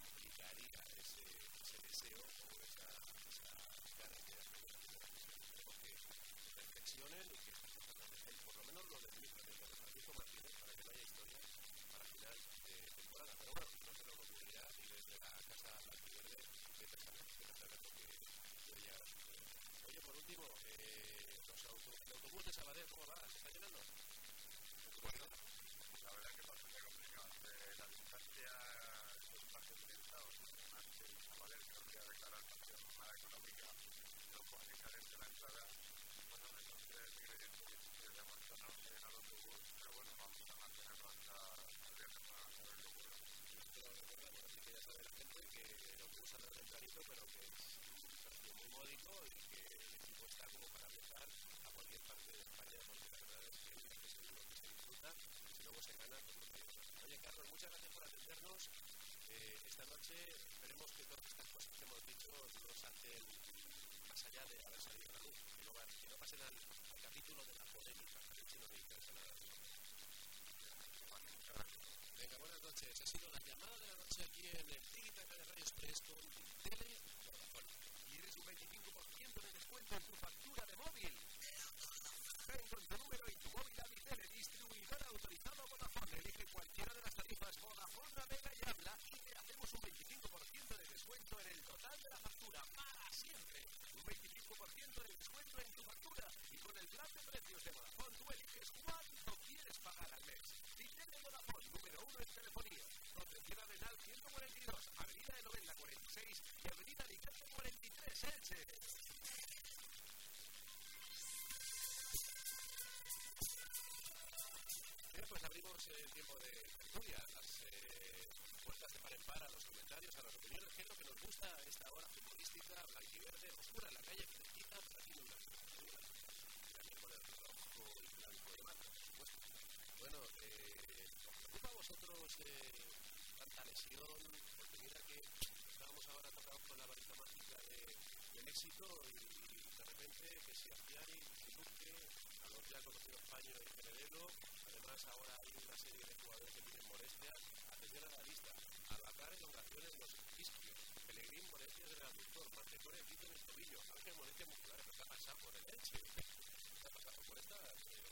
complicaría ese, ese deseo o esa, esa cara que Esperemos que reflexionen y que por lo menos lo de Francisco Martínez para que no haya historia para final de temporada. Pero bueno, no se nos ocurrirá y desde la casa Blanquiverde de lo que. Oye, por último, eh, los auto, el autobús de Sabadell, ¿cómo va? ¿Se está llenando? Bueno, la verdad es que es bastante complicado. Eh, la distancia es bastante pensados. Además, el Sabadell creo que ha declarado esta jornada económica no puede carente la entrada. Bueno, entonces ingredientes difíciles de aguantarnos en el autobús, pero bueno, vamos a mantenerlo hasta el viernes para saber lo que ocurre. Esto lo que sabe la gente que el autobús anda tempranito, pero que es un muy módico y que el equipo está como para viajar a cualquier parte de España, porque la verdad es que es seguro que se disfruta y luego se gana, pues no hay Oye, Carlos, muchas gracias por atendernos. Eh, esta noche esperemos que todas estas cosas que hemos dicho no salten más allá de haber salido a la luz, que no, que no pasen al, capítulo de la polémica, que no me interesa nada. Venga, buenas noches. Ha sido la llamada de la noche aquí en el Tigitaca de Radio Express con Tele Vodafone. ¿Quieres un 25% de descuento en tu factura de móvil? Ven con tu número y tu móvil a mi tele, distribuidor autorizado Vodafone. Elige cualquiera de las tarifas Vodafone, Navega y Habla y te hacemos un 25% de descuento en el total de la factura para siempre. Un 25% de descuento en tu factura y con el plan de precios de Vodafone tú eliges cuánto 1 en telefonía, Protección Arenal 142, Avenida de Novela 46 y Avenida Alicante 43, Elche. Bien, pues abrimos el tiempo de tertulia, las eh, puertas de par en par a los comentarios, a las opiniones, que es lo que nos gusta a esta hora futbolística, blanquiverde, oscura en la calle, fresquita, pero aquí no una también con el rojo y blanco de mano, por supuesto. Bueno, eh, ¿os preocupa a vosotros eh, tanta lesión? Porque mira que estábamos ahora tocados con la varita mágica de, del éxito y, y de repente que si Astiari, si Luque, a los ya conocidos Paño y Heredero, además ahora hay una serie de jugadores que tienen molestias. Atención a la lista. Alacar elongaciones de los isquios. Pelegrín molestias del aductor. Mantecore quito en el tobillo. Ángel molestias musculares. ¿Qué ha pasado por el? ¿Qué ha pasado por esta? y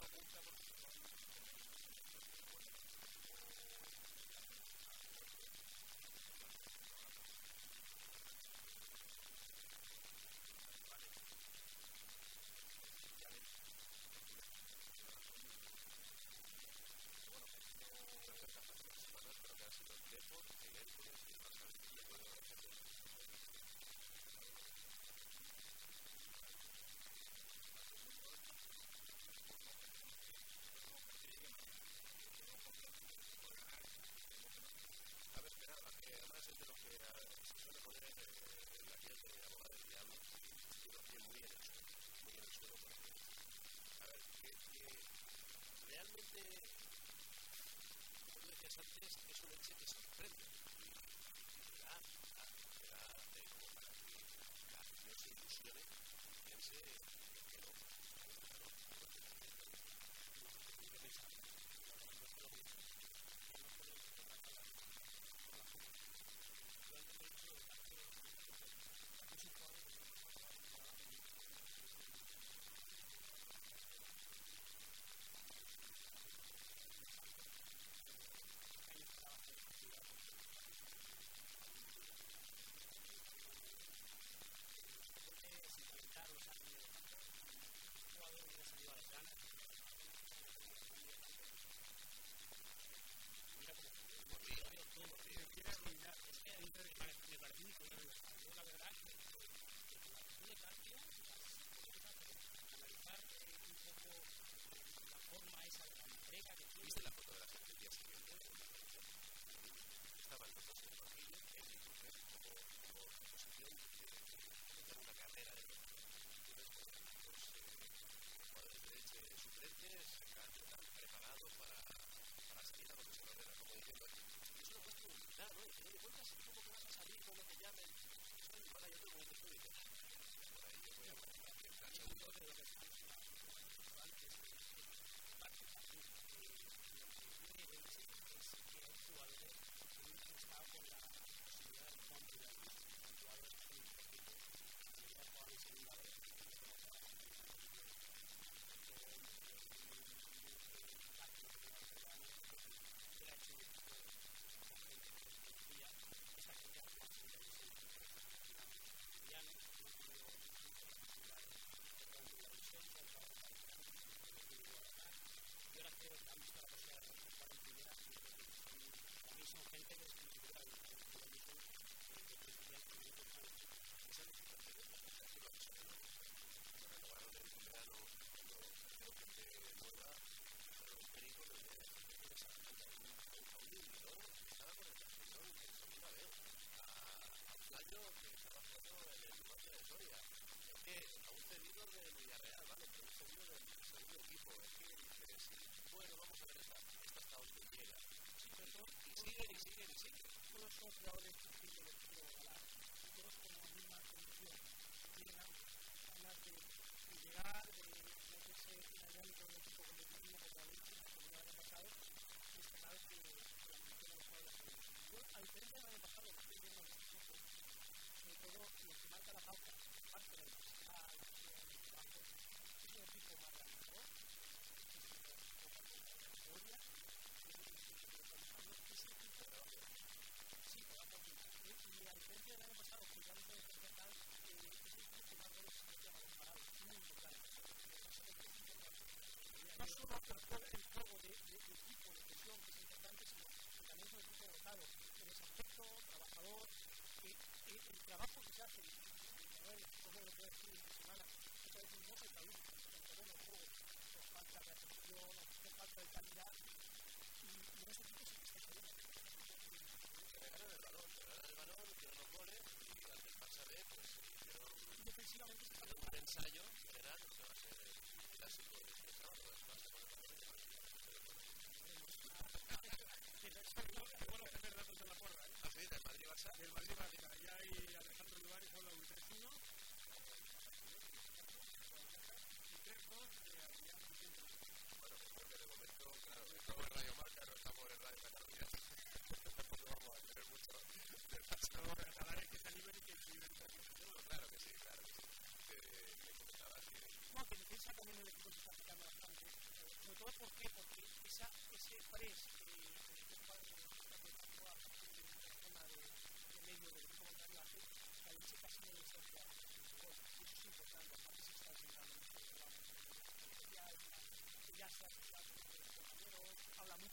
Gracias.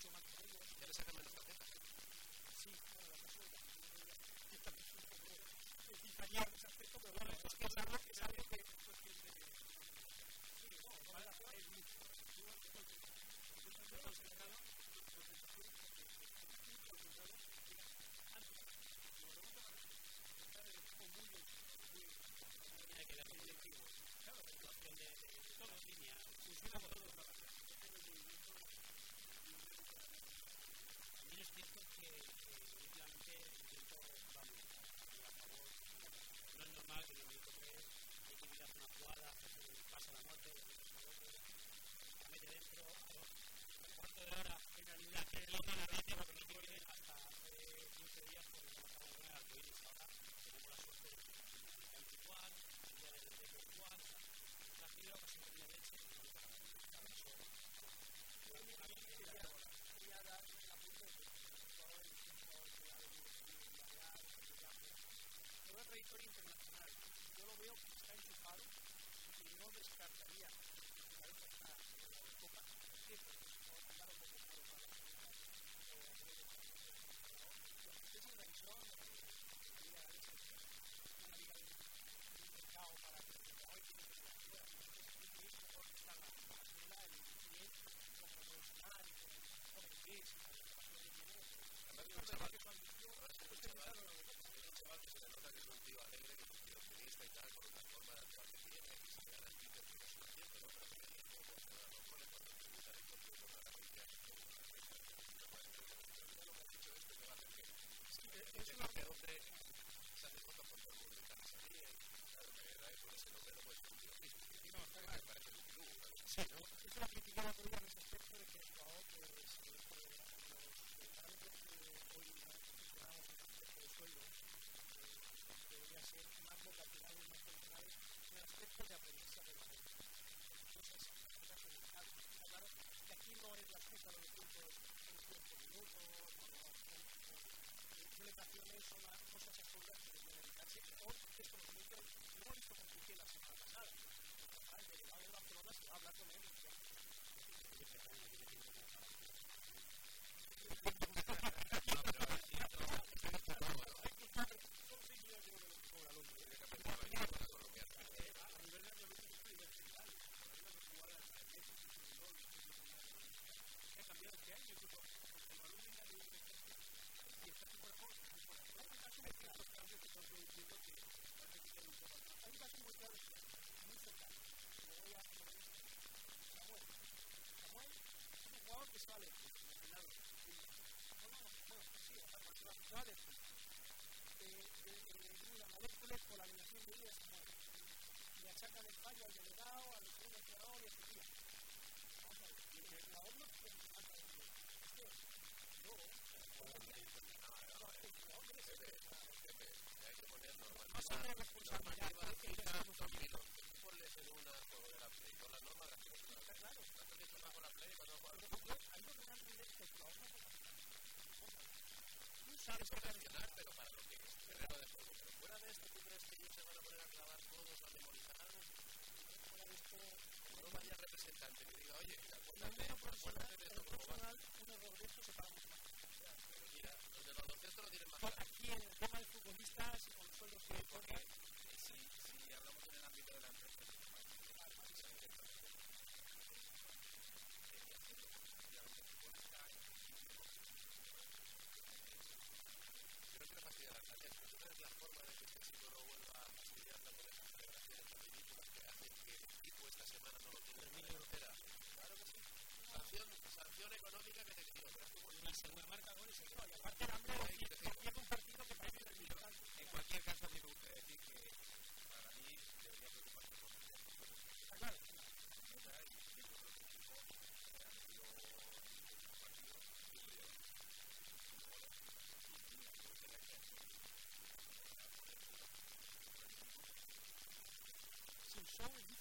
mucho. Ya le tarjetas. Sí, claro, no suena. according to sexuales de, de, de, de moléculas por la violación de vidas humanas. Y achacan el fallo al delegado, al y a su tía. Vamos a ver, se de es no, Claro, sabes que vas a ganar, pero para los que es cerrado de juego. Pero fuera de esto, ¿tú crees que ellos se van a poner a clavar todos, a memorizar algo? Fuera de esto, no vaya representante que diga, oye, acuérdate, pues, acuérdate pues, de esto, ¿cómo va? Un error de esto se paga mucho más. Pero mira, los de baloncesto no tienen más. ¿A quién? ¿Cómo el futbolista? Si con sueldos que... Porque semana solo, 3.000 euros. Claro que sí. Sanción, sanción económica que te pido. Y se me marca gol y se queda. Y aparte el hambre empieza un partido que parece del Milan. En cualquier caso, me gustaría decir que para mí debería preocuparse por el Está claro. show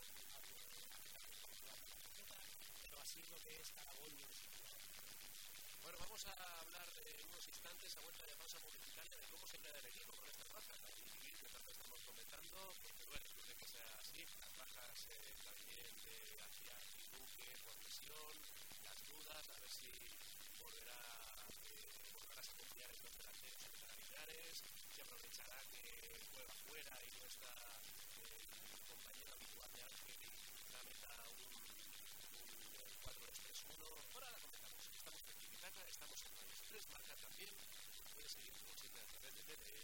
decir lo que es Bueno, vamos a hablar en unos instantes a vuelta de pausa publicitaria de cómo se crea el equipo con estas bajas. que tanto estamos comentando, porque bueno, suele que sea así, las bajas eh, también de hacia Duque, por lesión, las dudas, a ver si volverá, eh, volverás a confiar en los delanteros, en si aprovechará que juega fuera y no está Pero ahora comentamos pues, estamos en estamos en las tres marcas también. Puedes seguir como siempre a de TDE.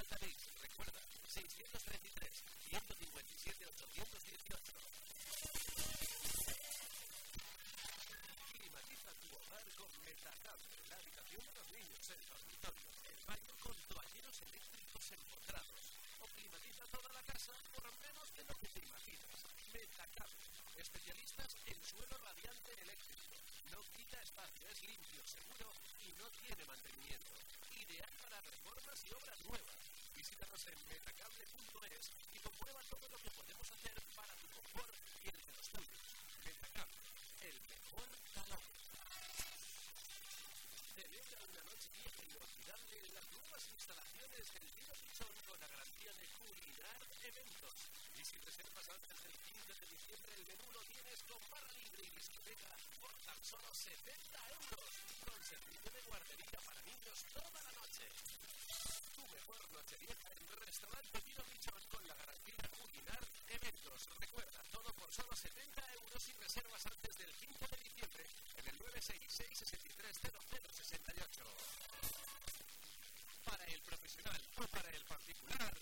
Opto Altavix, recuerda, 633 157 818. Climatiza tu hogar con Metacable, la habitación de los niños, el dormitorio, el baño con toalleros eléctricos empotrados. O climatiza toda la casa por menos de lo que te imaginas. Metacable, especialistas en suelo radiante eléctrico. No quita espacio, es limpio, seguro y no tiene mantenimiento. Ideal para reformas y obras nuevas. En metacable.es y comprueba todo lo que podemos hacer para tu confort y el de los tuyos. Metacable, el mejor calor. Celebra una noche inolvidable en las nuevas instalaciones del Vino Pichón con la garantía de Culinar Eventos. Y si reservas antes del 15 de diciembre, el menú lo tienes con barra libre y discoteca por tan solo 70 euros. Con servicio de guardería para niños toda la noche. Tu mejor noche restaurante Vino Pichón con la garantía Culinar Eventos. Recuerda, todo por solo 70 euros y reservas antes del 15 de diciembre en el 966 6300 68. Para el profesional o para el particular,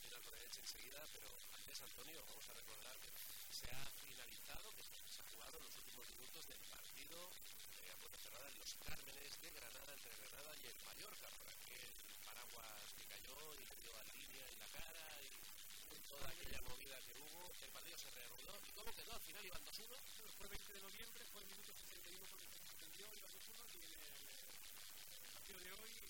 El Elche enseguida, pero antes, Antonio, vamos a recordar que se ha finalizado, que se ha jugado en los últimos minutos del partido eh, a puerta cerrada en los Cármenes de Granada, entre Granada y el Mallorca, por aquel paraguas que cayó y le dio a línea en la cara y toda aquella movida que hubo, el partido se reanudó. ¿Y cómo quedó? Al final iban 2-1. Fue 20 de noviembre, fue el minuto 61 cuando se suspendió, iba 2-1 y en el, el partido de hoy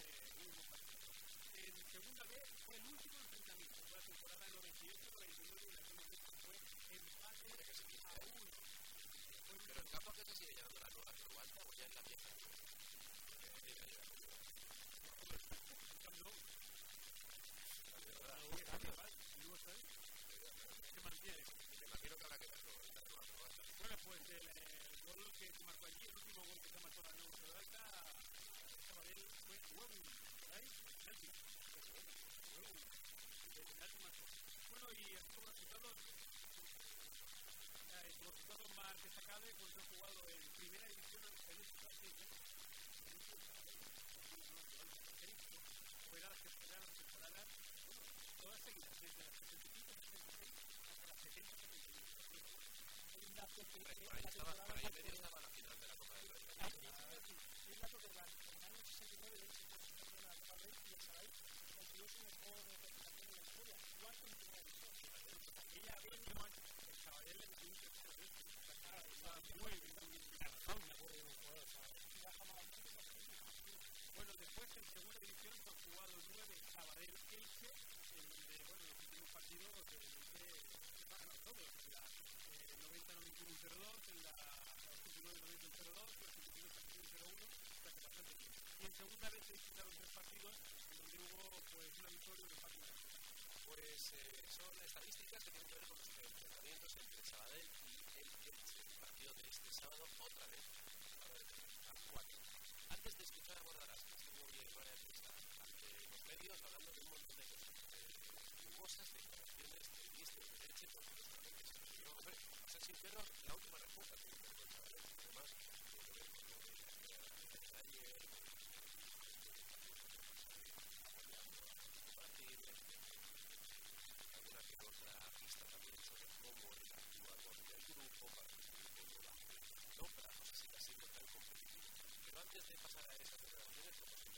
En segunda B fue el último enfrentamiento. Fue la temporada 98-99 y la segunda vez fue empate a uno. Pero el campo que se sigue llamando la nueva Querualta o ya es la vieja. Se mantiene. Me imagino que que. Bueno, pues el, gol que se marcó allí, el último gol que se marcó la Nueva Bueno, y así como resultados, eh, como resultados más destacables, pues he jugado en primera división en este partido. Fuera las temporadas, temporadas, bueno, todas seguidas, desde las 75, 76 hasta las 70, 71. Hay un dato que Por ahí por. Bueno, después en segunda división fue jugado 9 Sabadell Elche, en donde, bueno, los últimos partidos los bueno, todos, la 90-91-02, en la 89-90-02, la 51-01, bastante bien. Y en segunda vez se disputaron tres partidos, en donde hubo una victoria y un pues eh, son estadísticas que tienen que ver con los enfrentamientos entre el Sabadell y el Elche. El partido de este sábado, otra vez, a ver, a cuatro. Antes de escuchar a Bordarás, que estuvo bien en la entrevista ante los medios, hablando de un montón de cosas, eh, jugosas declaraciones del ministro de Elche, porque no solamente se refirió, hombre, a ser sincero, la última respuesta que el Sabadell, además, tiene que ver con lo de ayer, alguna que otra pista también sobre cómo él actúa con no. Pero antes de pasar a esas declaraciones, como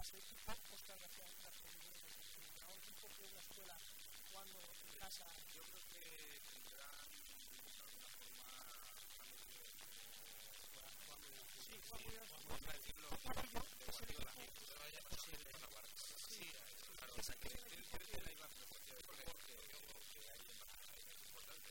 pues su. Yo creo que tendrán alguna forma Sí, decirlo o sea que que la iba a hay es importante,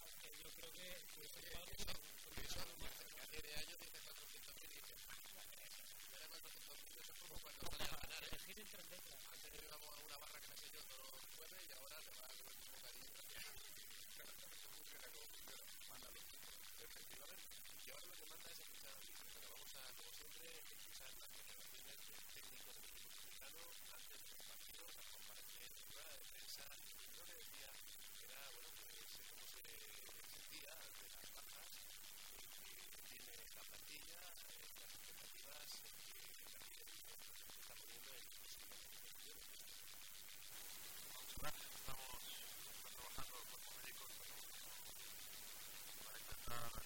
yo creo que si eso lleva a algo, hace 10 años dice 400.000 y dices, era 400.000, eso es como cuando sale a ganar. Elegir entre letras. Antes le íbamos a una barra que hacía yo todos los jueves y ahora le va a comer un bocadillo. Funciona como funciona, mándalo. Efectivamente. Y ahora lo que manda es escuchar a los pero vamos a, como siempre, escuchar las generaciones de técnicos mexicanos antes de los partidos, a las conferencias de prensa, time.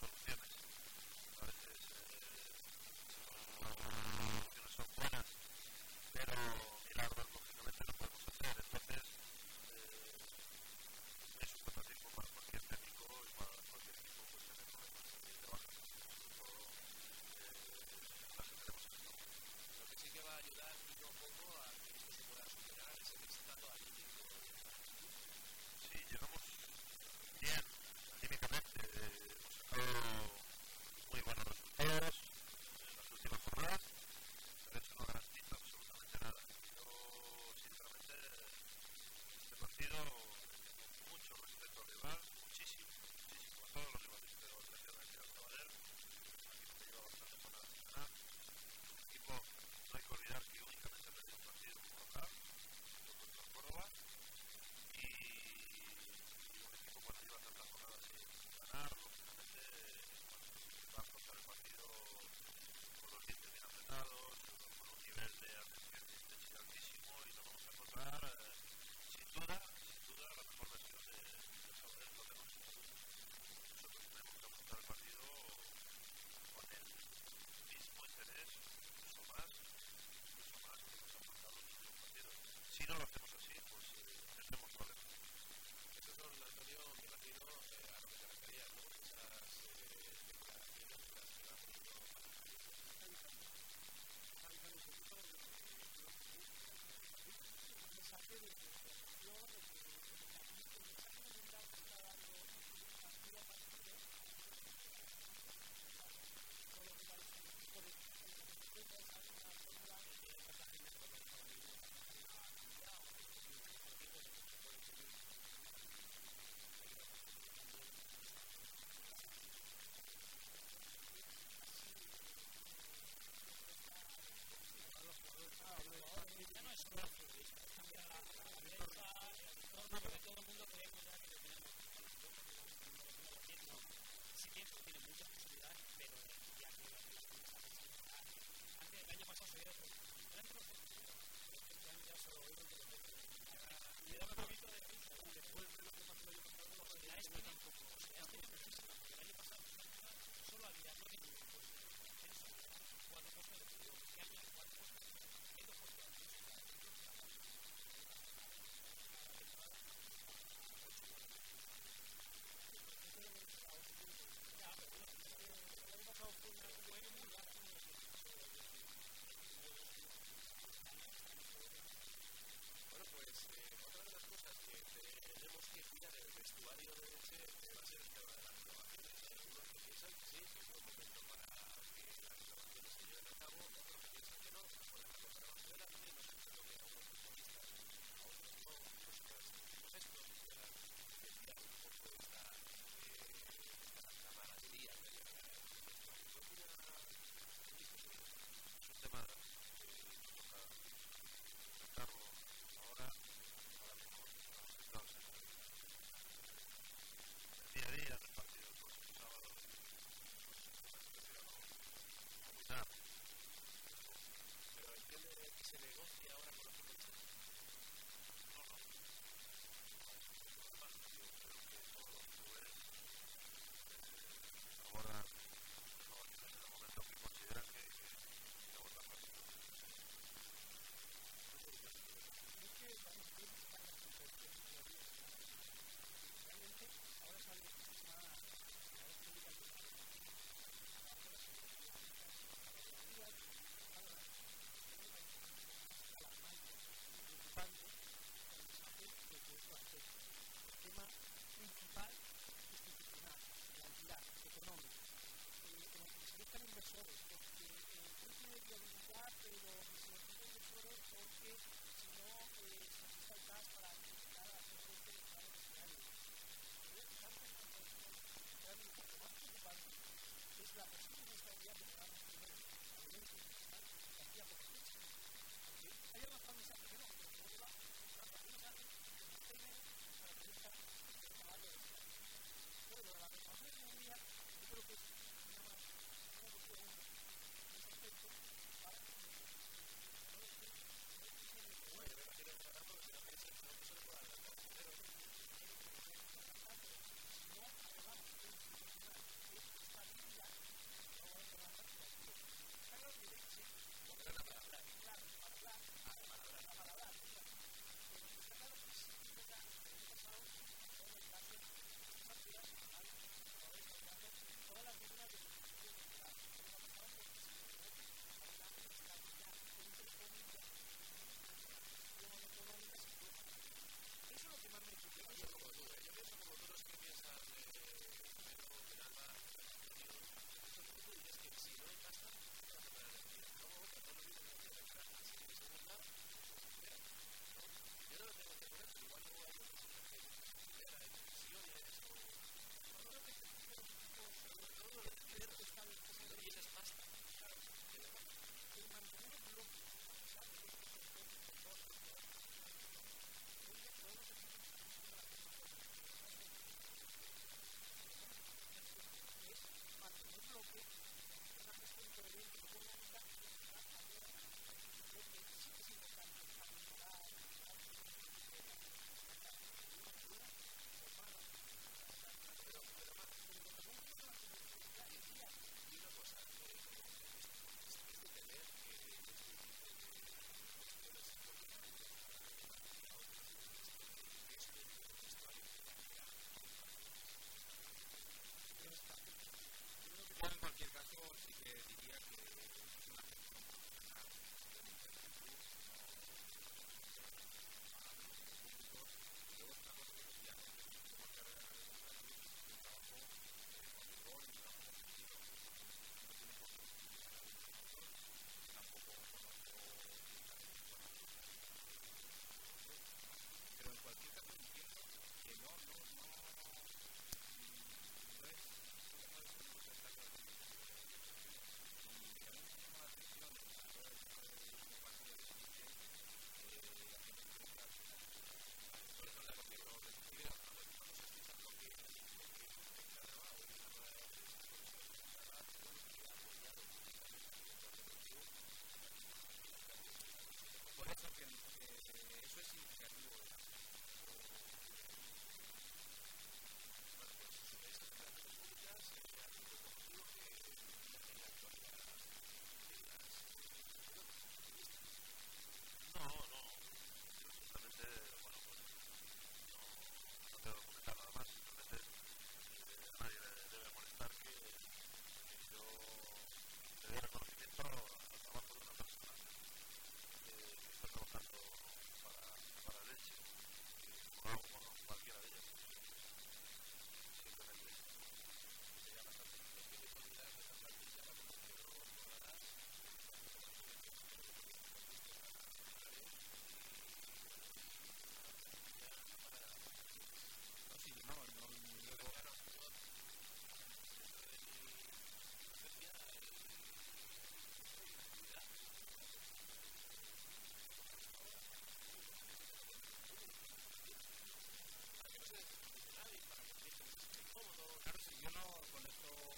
so vivid.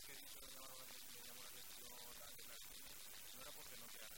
que no era porque no creara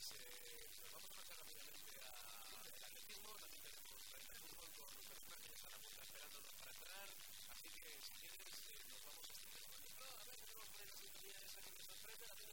Pues eh, nos vamos a pasar rápidamente al atletismo. También tenemos el fútbol con personas que están a punto esperándonos para entrar. Así que si quieres, eh, nos vamos a extender con el a ver si tenemos por ahí la sintonía esa que nos sorprende.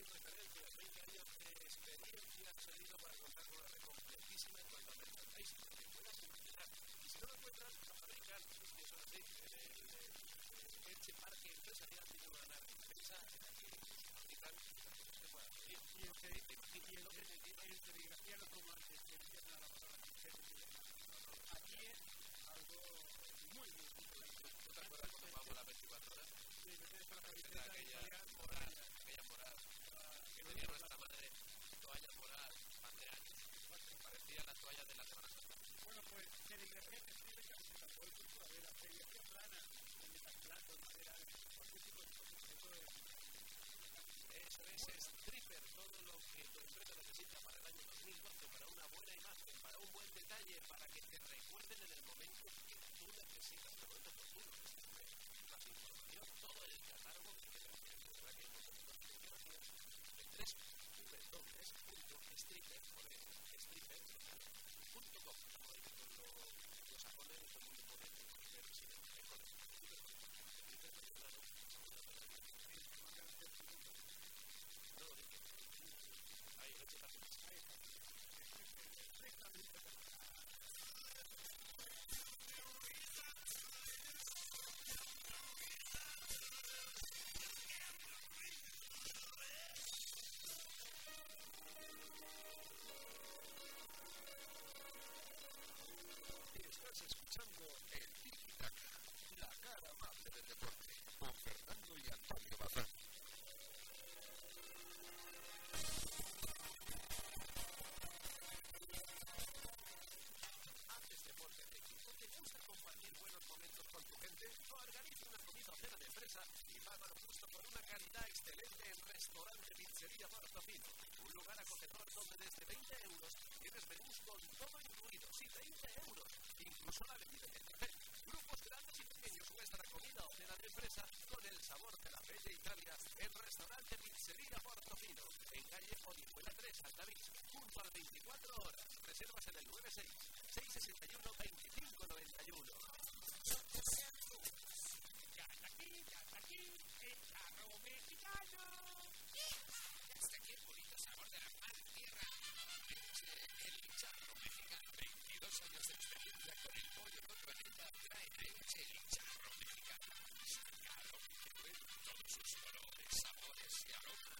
mil referencias, 20 años de experiencia han servido para contar con una red complejísima en cuanto a merchandising, porque buenas invitadas. Y si no lo encuentras, pues fabrican sus que son de así, el Elche Parque Empresarial tiene una gran empresa en la que fabrican y en serigrafía lo como antes, que empiezan a la palabra Aquí es algo muy, muy importante. ¿Tú te acuerdas cuando vamos las 24 horas? Sí, me tienes con la camiseta. Aquella morada tenía nuestra madre, toalla moral, hace años. Parecía la toalla de la Semana Santa. Bueno, pues serigrafía escribe camiseta, por el curso de la serigrafía plana, de metaplato, madera, cualquier tipo de. Eso es stripper, todo lo que tu empresa necesita para el año 2012, para una buena imagen, para un buen detalle, para que te recuerden en el momento que tú necesitas, el momento oportuno. Más información, todo el catálogo que los japoneses, todo el mundo con Fernando y Antonio Bazán. ¿Haces deporte de equipo? ¿Te gusta compartir buenos momentos con tu gente? Organiza una comida o cena de empresa y paga lo justo por una calidad excelente en Restaurante Pizzería Portofino. Un lugar acogedor donde desde 20 euros tienes menús con todo incluido. Sí, 20 euros. Incluso la bebida y el. Cena de empresa con el sabor de la bella Italia en Restaurante Pizzería Portofino. En calle Orihuela 3, Altavix, junto al 24 horas. Reservas en el 96 661 2591. Ya está aquí, ya está aquí, el charro mexicano. Hasta aquí el bonito sabor de la mar tierra. El charro mexicano. 22 años de experiencia con el pollo con receta trae a Elche el charro mexicano. Sacado que ven todos sus colores, sabores y aromas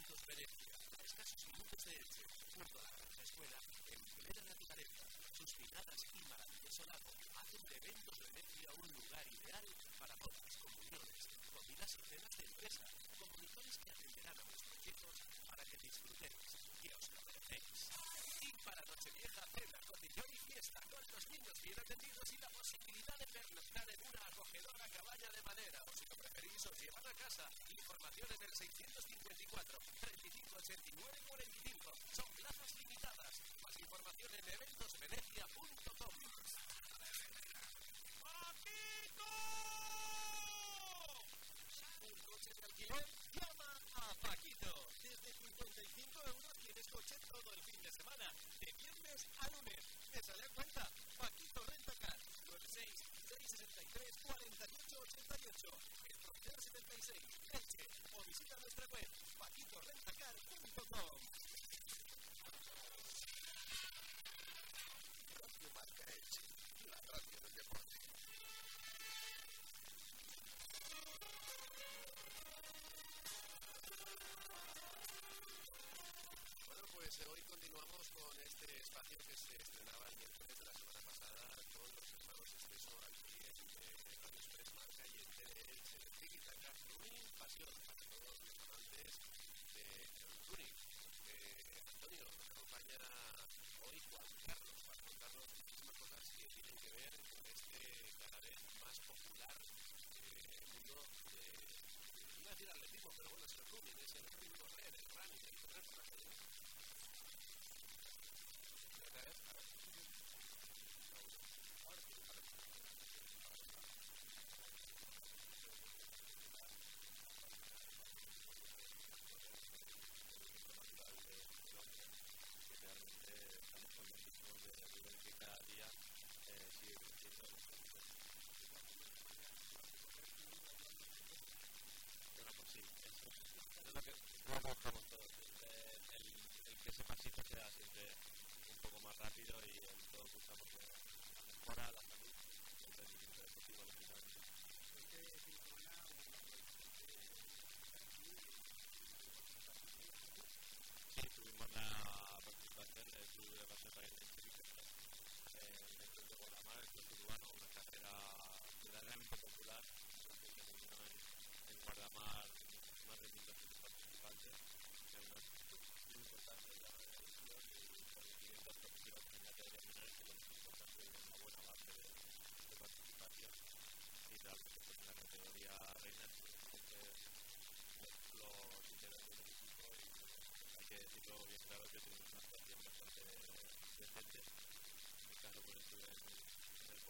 excepcionales, eventos Venecia. A escasos minutos de Elche, junto a la Granja Escuela, en plena naturaleza, sus piladas y maravilloso lago hacen de Eventos Venecia un lugar ideal para bodas, comuniones, comidas y cenas de empresa, comunicadores que atenderán a vuestros hijos para que disfrutéis, que os lo merecéis. Para Nochevieja, cena, cotillón y fiesta, con los niños bien atendidos y la posibilidad de pernoctar en una acogedora cabaña de madera, o si lo preferís, os llevan a casa. Información en el 654 35 89 45. Son plazas limitadas. Más información en eventosvenecia.com. ¿Un coche de alquiler? Llama a Paquito. Desde 55 euros tienes coche todo el fin de semana. De viernes a lunes. ¿Te sale a cuenta? Paquito Rentacar. 96 663 48 88. El Frontier 76. Elche. O visita nuestra web paquitorrentacar.com. Radio Marca Elche. La radio del deporte. Bueno, pues hoy continuamos con este espacio que se estrenaba el miércoles de la semana pasada con los hermanos Esteso aquí en Radio Express Marca y en Teleelche. Crítica Ruiz Pasión, para todos los amantes de Ruiz. Antonio, nos acompaña hoy Juan Carlos para contarnos muchísimas cosas que tienen que ver con este cada vez más popular eh, mundo de, iba a decir atletismo, pero bueno, es el rugby, es el rugby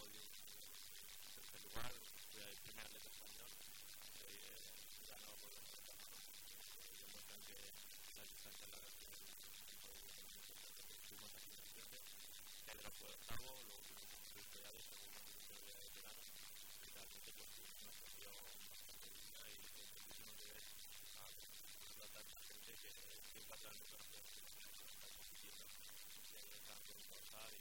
Poli, tercer lugar, fui el primer atleta español, y eh, ganó por la demuestran que la distancia larga es tuvimos aquí en Occidente. Pedro fue octavo, luego tuvimos un suizo de Alex, como una competición de veteranos, y realmente pues, nos cogió bastante digna y muchísimo que ver a tanta gente que siempre atrás de nosotros nos está compitiendo, ya que estaban por trabajar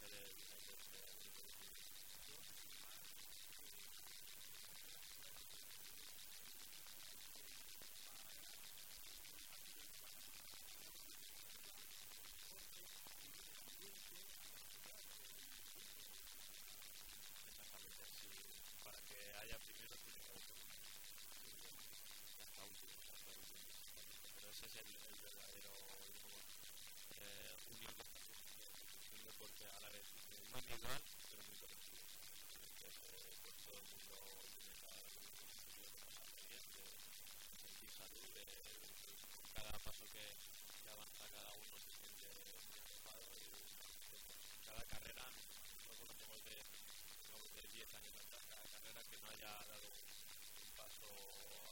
to final, pero muy colectivo. cada paso que, avanza pues, eh, cada uno se siente preocupado y cada carrera no conocemos de 10 años cada carrera que no haya dado un paso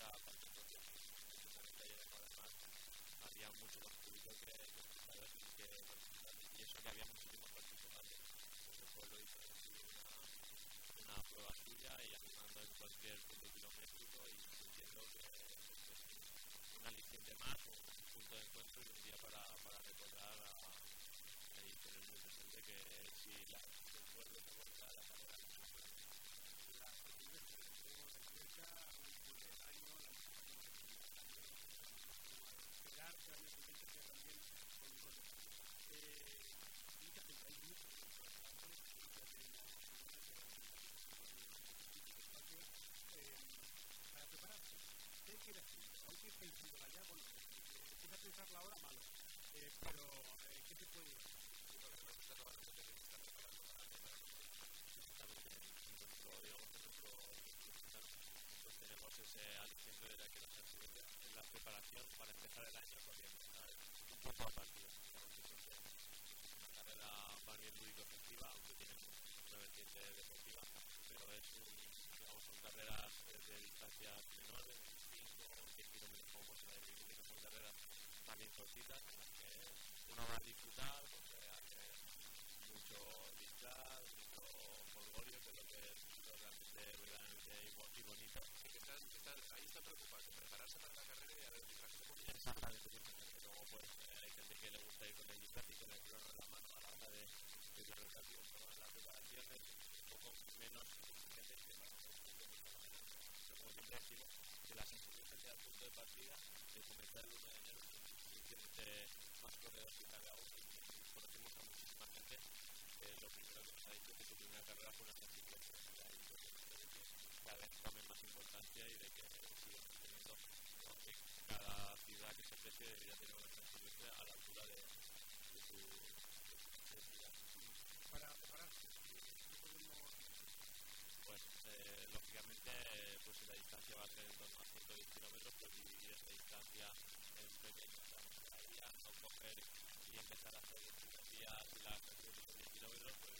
estaba falta entonces había mucho más público que y eso que había muchísimos participantes. Pues el pueblo hizo una, prueba suya y animando en cualquier punto kilométrico y sintiendo que pues, un aliciente más un punto de encuentro y un día para, recordar y tener muy presente que si las ha dicho que su primera carrera fue una sencilla, cada este vez más importancia y de que teniendo que cada ciudad que se precie debería tener una transferencia a la altura de, su ciudad. Para prepararse, pues eh, lógicamente pues la distancia va a ser en torno 110 kilómetros, pues dividir esta distancia en pequeñas y empezar a las kilómetros, pues,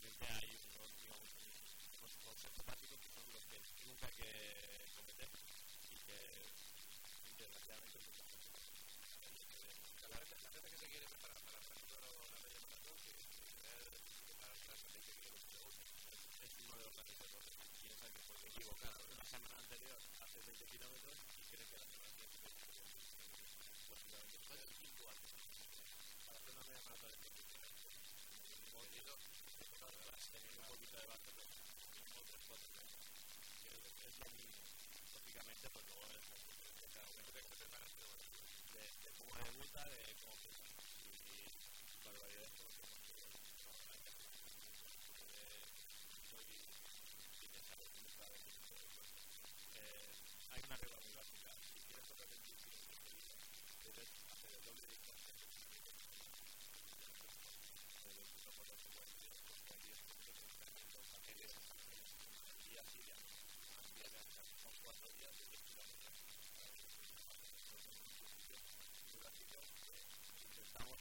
Sí, lógicamente hay unos, digamos, unos consejos básicos que son los que nunca hay que cometer y que desgraciadamente muchas personas la gente que se quiere preparar para, por ejemplo, la media maratón, que quiere prepararse las 20 kilómetros es uno de los grandes errores. Piensa que porque equivocado la semana anterior hace 20 kilómetros y cree que la semana siguiente lógicamente ¿Cuánto tiempo hace? para hacer una media maratón de 20 kilómetros. Moviendo, tener un poquito de base, pues mínimo 3 4 meses. Es lo mínimo. Lógicamente, pues luego cada momento que pero bueno, de, de cómo debuta, de cómo piensa. Y, barbaridades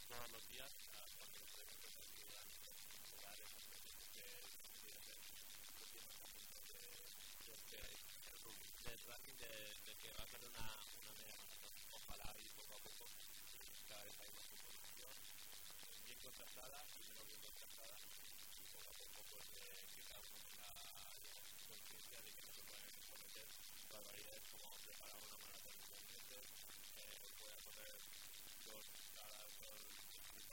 todos los días, cuando nos podemos ayudar, jugar esas veces que del ranking de, de que va a ser una, una media maratón. Ojalá y poco a poco cada vez hay más información bien contrastada y no bien contrastada y poco a poco pues que cada uno tenga conciencia de que no se pueden cometer barbaridades como preparar una maratón en dos eh, correr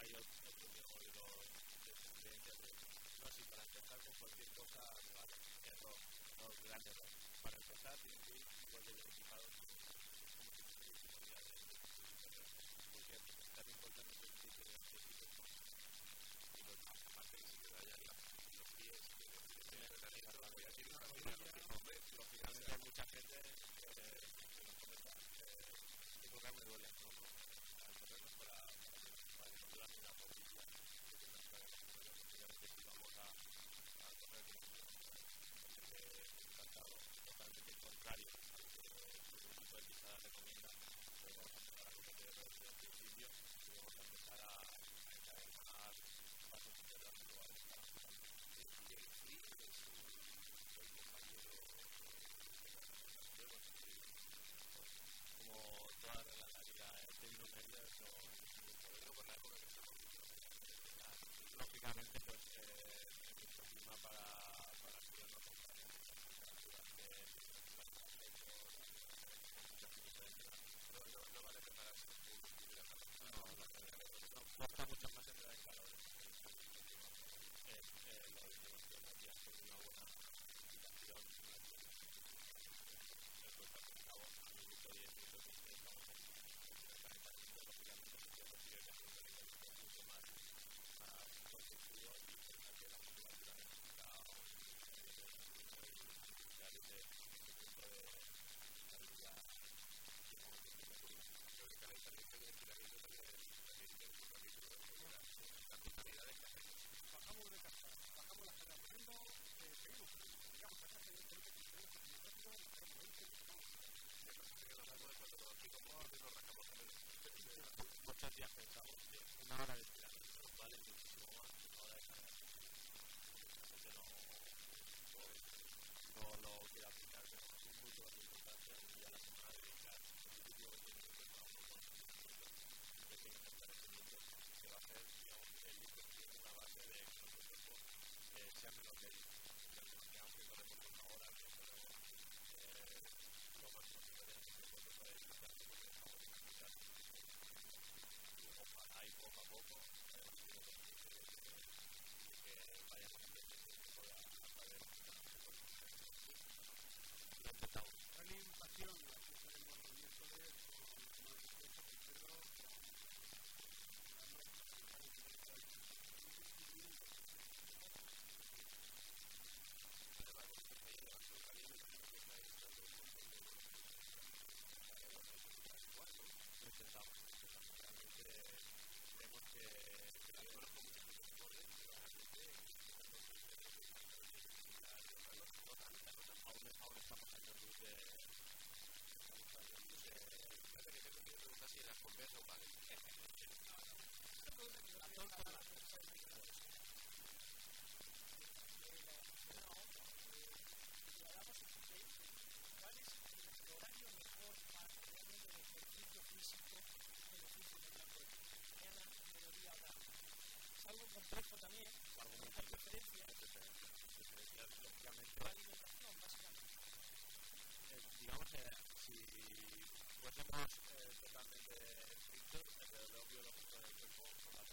super extremas que está muy bien pero es que tiene un conocimiento y el cuerpo tiene un límite. Y otro límite que se tiene en cuanto a los o con una ropa, con un textil, o con objetivos, o con bambas, con bambas eh, tú mismo lo, lo estás diciendo y lo vemos eh, día tras día. Eh, hay otros modelos de no, si para empezar con cualquier cosa, vale, error, no, gran error. Para empezar, tienes que ir igual de bien equipado como si tuvieras una día de ¿Por qué? Porque es tan importante que y los más que se que tiene que hay mucha gente que, que correr me duele. expreso también, o argumentar preferencias, preferencias lógicamente eh, digamos, eh, si fuésemos eh, totalmente estrictos, por la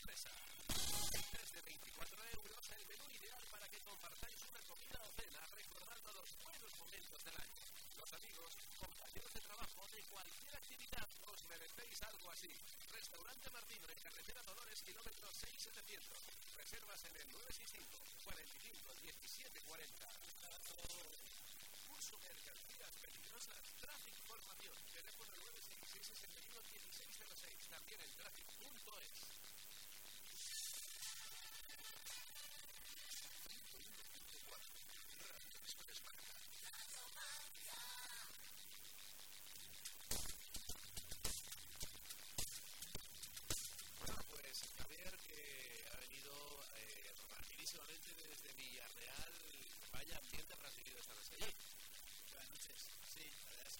sorpresa. Desde 24 euros el menú ideal para que compartáis una comida o cena recordando los buenos momentos del año. Los amigos, compañeros de trabajo, de cualquier actividad, os merecéis algo así. Restaurante Martín, en carretera Dolores, kilómetro 6700. Reservas en el 965 45 17 40. Curso mercancías peligrosas, tráfico información, teléfono 966 61 1606, también en tráfico.es.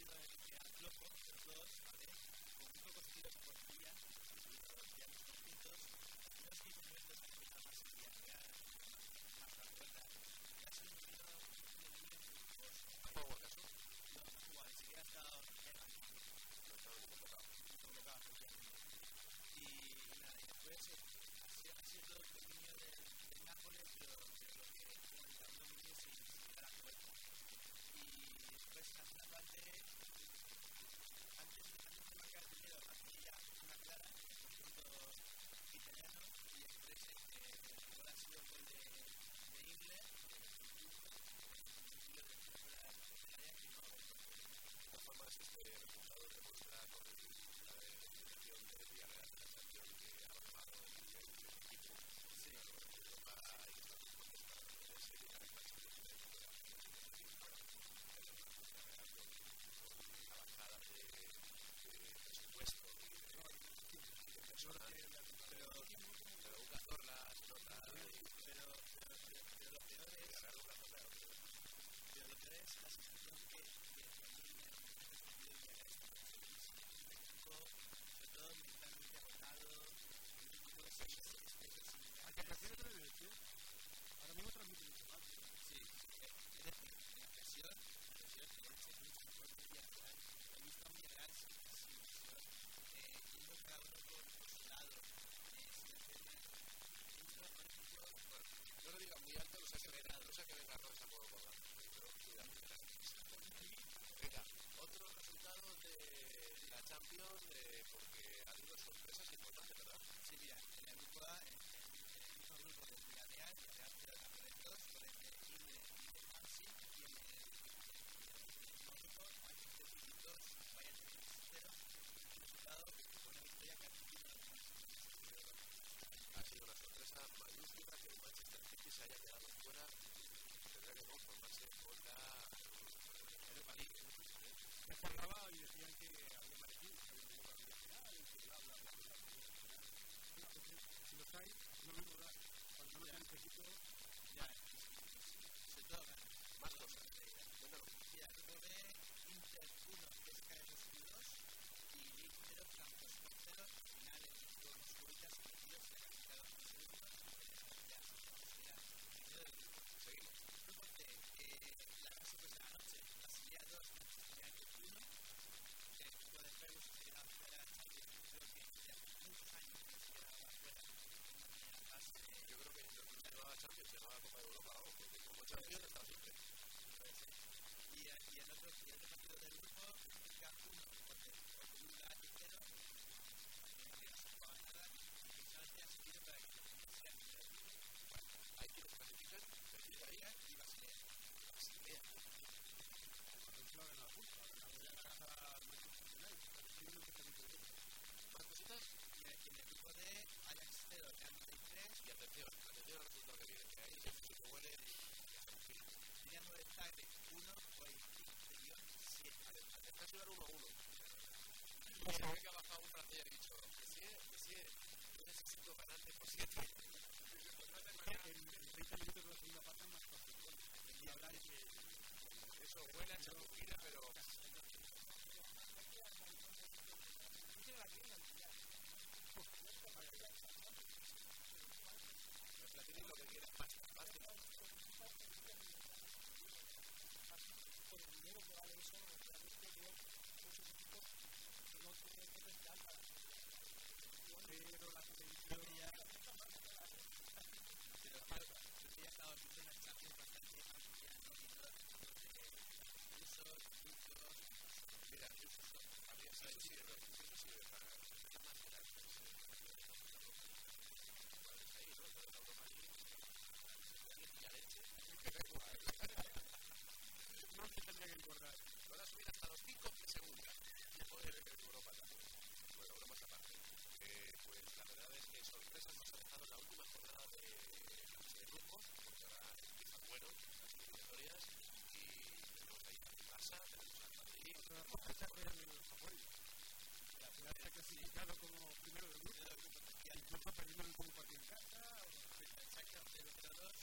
sido los dos, ¿vale? Con muy pocos tiros por día, los días distintos, unos 15 minutos que se más el día real, más la vuelta, casi un minuto de niños por juego acaso? No, igual, si ya estado en la Lo he estado convocado. Y nada, y después eh, ha sido todo además este resultado demuestra con la determinación de de que ha bajado el los en Europa para a de la de de la y decían que había que bla, bla, bla, bla, Entonces, ¿eh? si los hay, eh, no lo dudas. Cuando no poquito, ya. Se toca. Más cosas. Ya, te So facilitado como primero de grupo, incluso aprendiendo cómo patentar. Exacto, el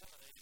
consolidated